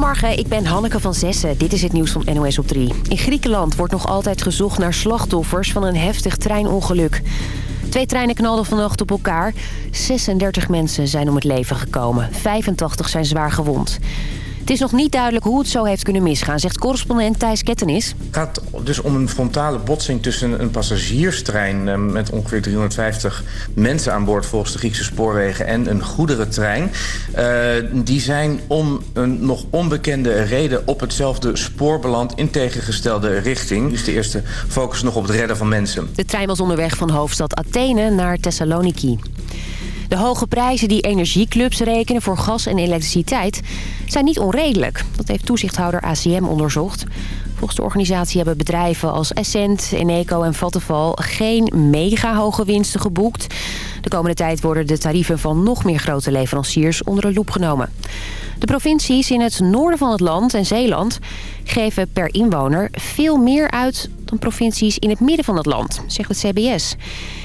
Goedemorgen, ik ben Hanneke van Zessen. Dit is het nieuws van NOS op 3. In Griekenland wordt nog altijd gezocht naar slachtoffers van een heftig treinongeluk. Twee treinen knalden vannacht op elkaar. 36 mensen zijn om het leven gekomen. 85 zijn zwaar gewond. Het is nog niet duidelijk hoe het zo heeft kunnen misgaan, zegt correspondent Thijs Kettenis. Het gaat dus om een frontale botsing tussen een passagierstrein... Eh, met ongeveer 350 mensen aan boord volgens de Griekse spoorwegen... en een goederentrein. Uh, die zijn om een nog onbekende reden op hetzelfde spoor beland... in tegengestelde richting. Dus de eerste focus nog op het redden van mensen. De trein was onderweg van hoofdstad Athene naar Thessaloniki. De hoge prijzen die energieclubs rekenen voor gas en elektriciteit zijn niet onredelijk. Dat heeft toezichthouder ACM onderzocht. Volgens de organisatie hebben bedrijven als Essent, Eneco en Vattenfall geen mega hoge winsten geboekt. De komende tijd worden de tarieven van nog meer grote leveranciers onder de loep genomen. De provincies in het noorden van het land en Zeeland geven per inwoner veel meer uit dan provincies in het midden van het land, zegt het CBS.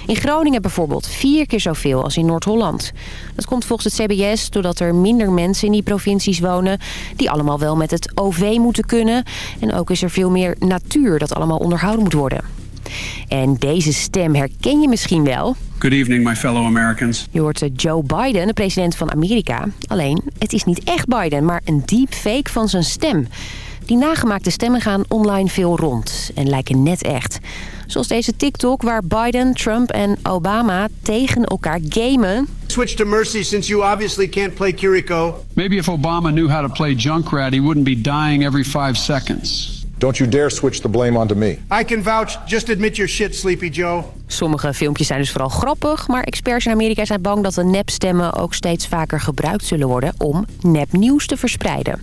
In Groningen bijvoorbeeld vier keer zoveel als in Noord-Holland. Dat komt volgens het CBS doordat er minder mensen in die provincies wonen... die allemaal wel met het OV moeten kunnen. En ook is er veel meer natuur dat allemaal onderhouden moet worden. En deze stem herken je misschien wel. Good evening, my fellow Americans. Je hoort Joe Biden, de president van Amerika. Alleen, het is niet echt Biden, maar een deepfake van zijn stem. Die nagemaakte stemmen gaan online veel rond en lijken net echt. Zoals deze TikTok waar Biden, Trump en Obama tegen elkaar gamen. Switch to Mercy since you obviously can't play Kiriko. Maybe if Obama knew how to play Junkrat, he wouldn't be dying every five seconds. Don't you dare switch the blame onto me. I can vouch. Just admit your shit, Sleepy Joe. Sommige filmpjes zijn dus vooral grappig, maar experts in Amerika zijn bang dat de nepstemmen ook steeds vaker gebruikt zullen worden om nepnieuws te verspreiden.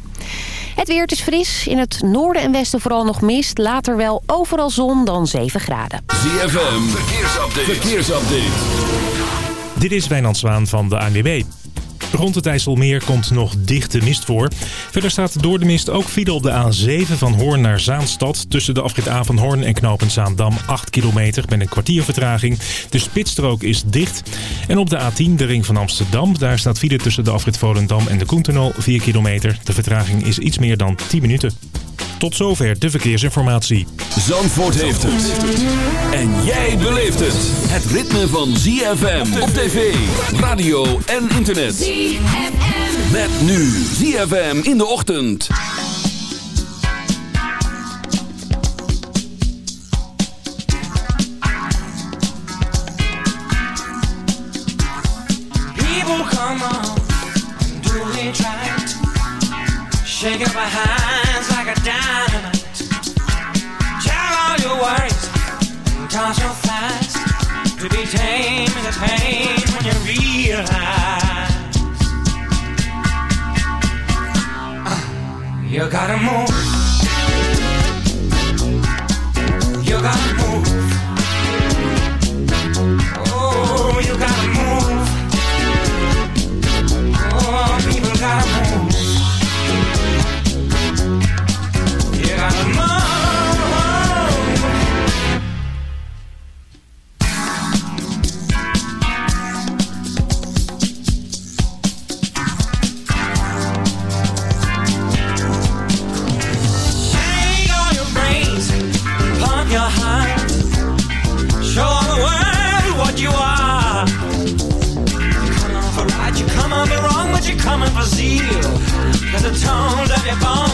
Het weer is fris. In het noorden en westen vooral nog mist. Later wel overal zon dan 7 graden. ZFM, verkeersupdate. verkeersupdate. Dit is Wijnand Zwaan van de ANWB. Rond het IJsselmeer komt nog dichte mist voor. Verder staat door de mist ook file op de A7 van Hoorn naar Zaanstad. Tussen de afrit A van Hoorn en knooppunt Zaandam 8 kilometer met een kwartier vertraging. De spitsstrook is dicht. En op de A10 de ring van Amsterdam. Daar staat file tussen de afrit Volendam en de Koentunnel 4 kilometer. De vertraging is iets meer dan 10 minuten. Tot zover de verkeersinformatie. Zandvoort heeft het. En jij beleeft het. Het ritme van ZFM op tv, radio en internet. ZFM. Met nu ZFM in de ochtend. People come on, do it right. Shake up my hands toss your. To be tame is a pain when you realize. Uh, you gotta move. keep on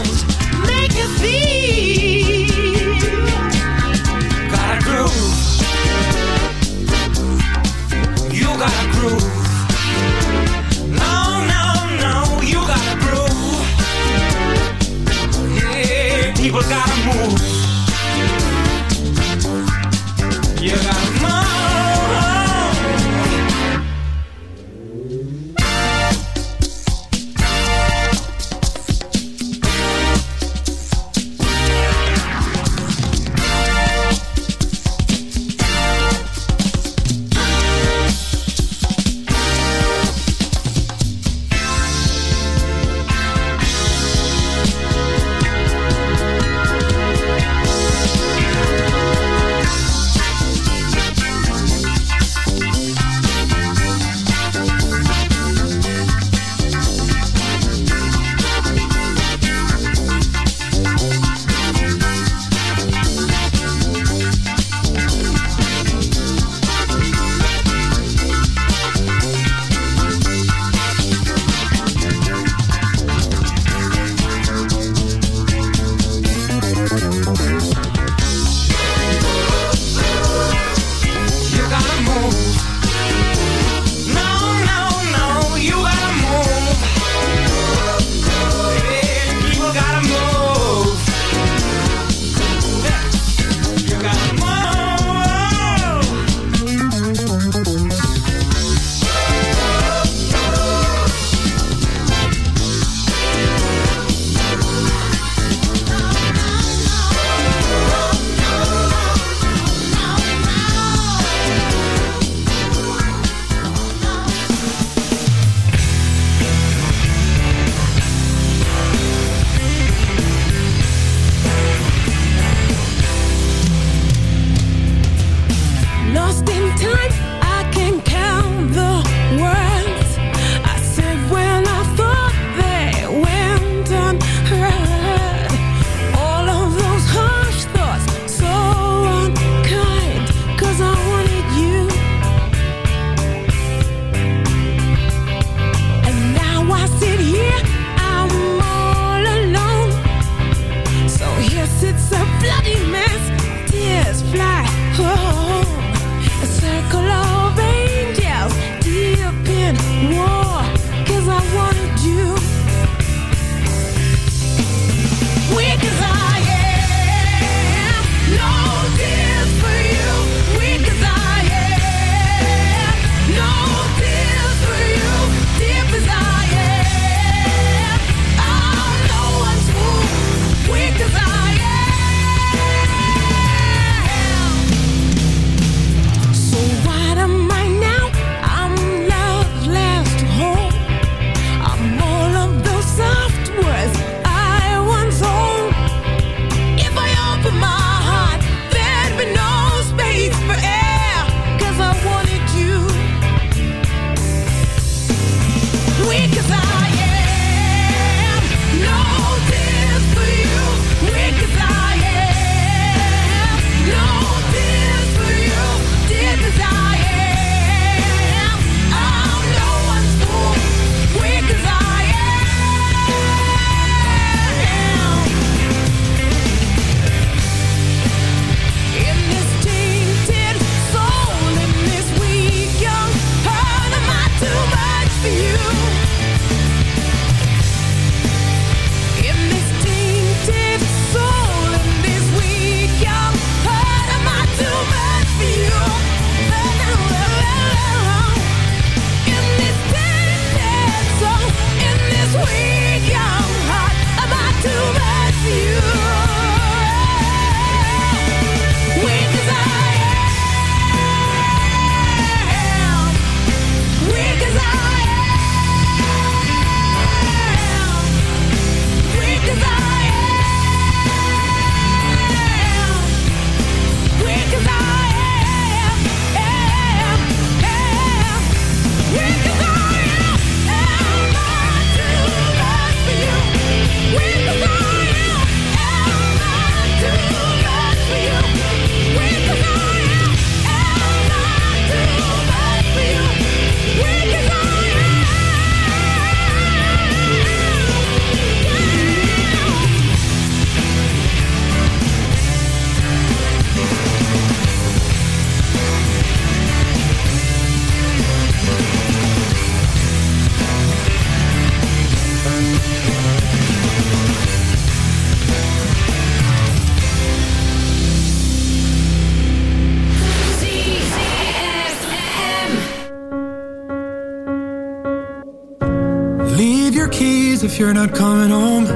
if you're not coming home.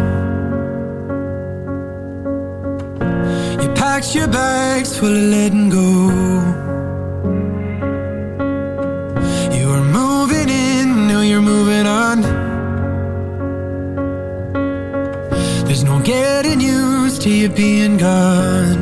You packed your bags full of letting go. You were moving in, now you're moving on. There's no getting used to you being gone.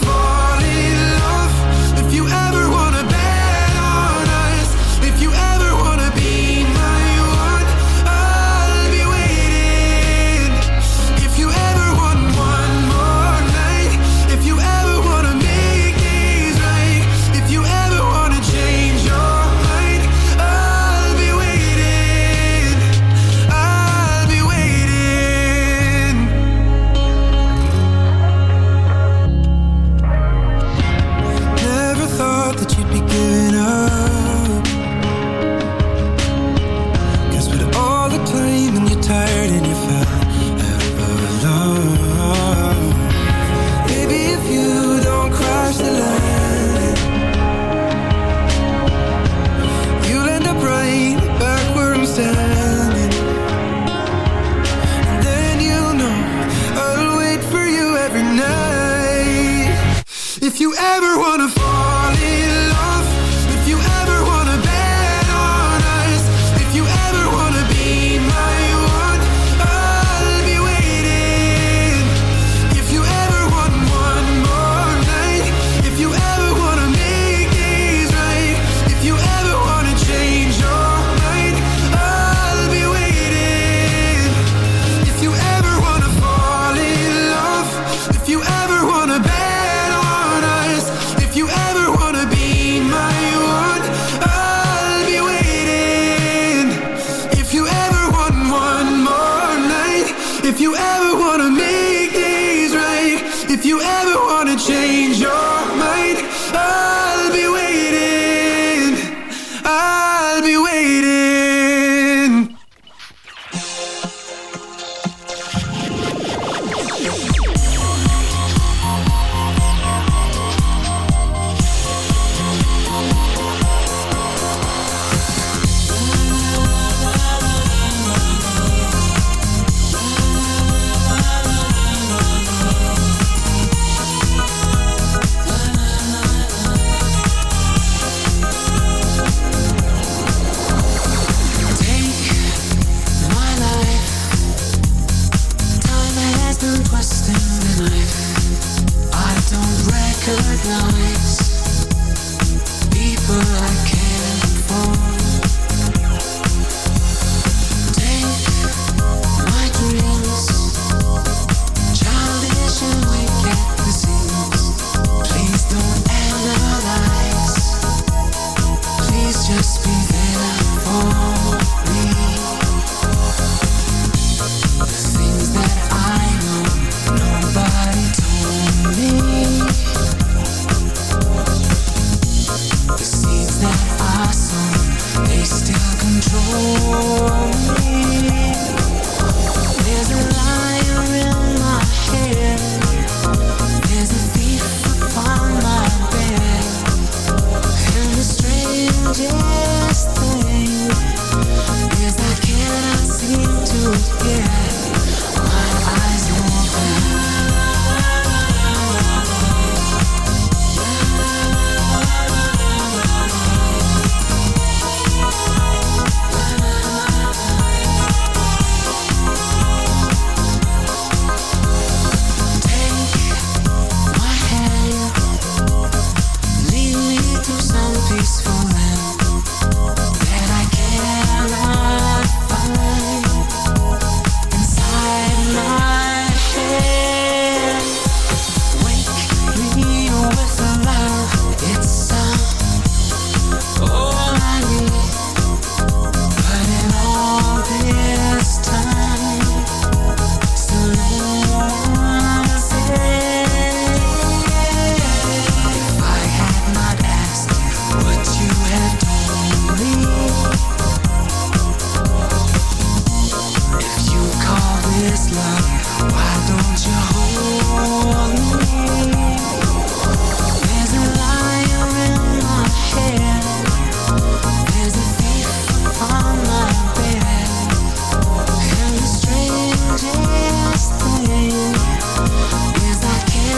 you ever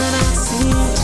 I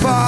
far.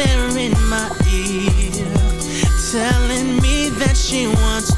whisper in my ear, telling me that she wants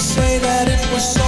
say that it was so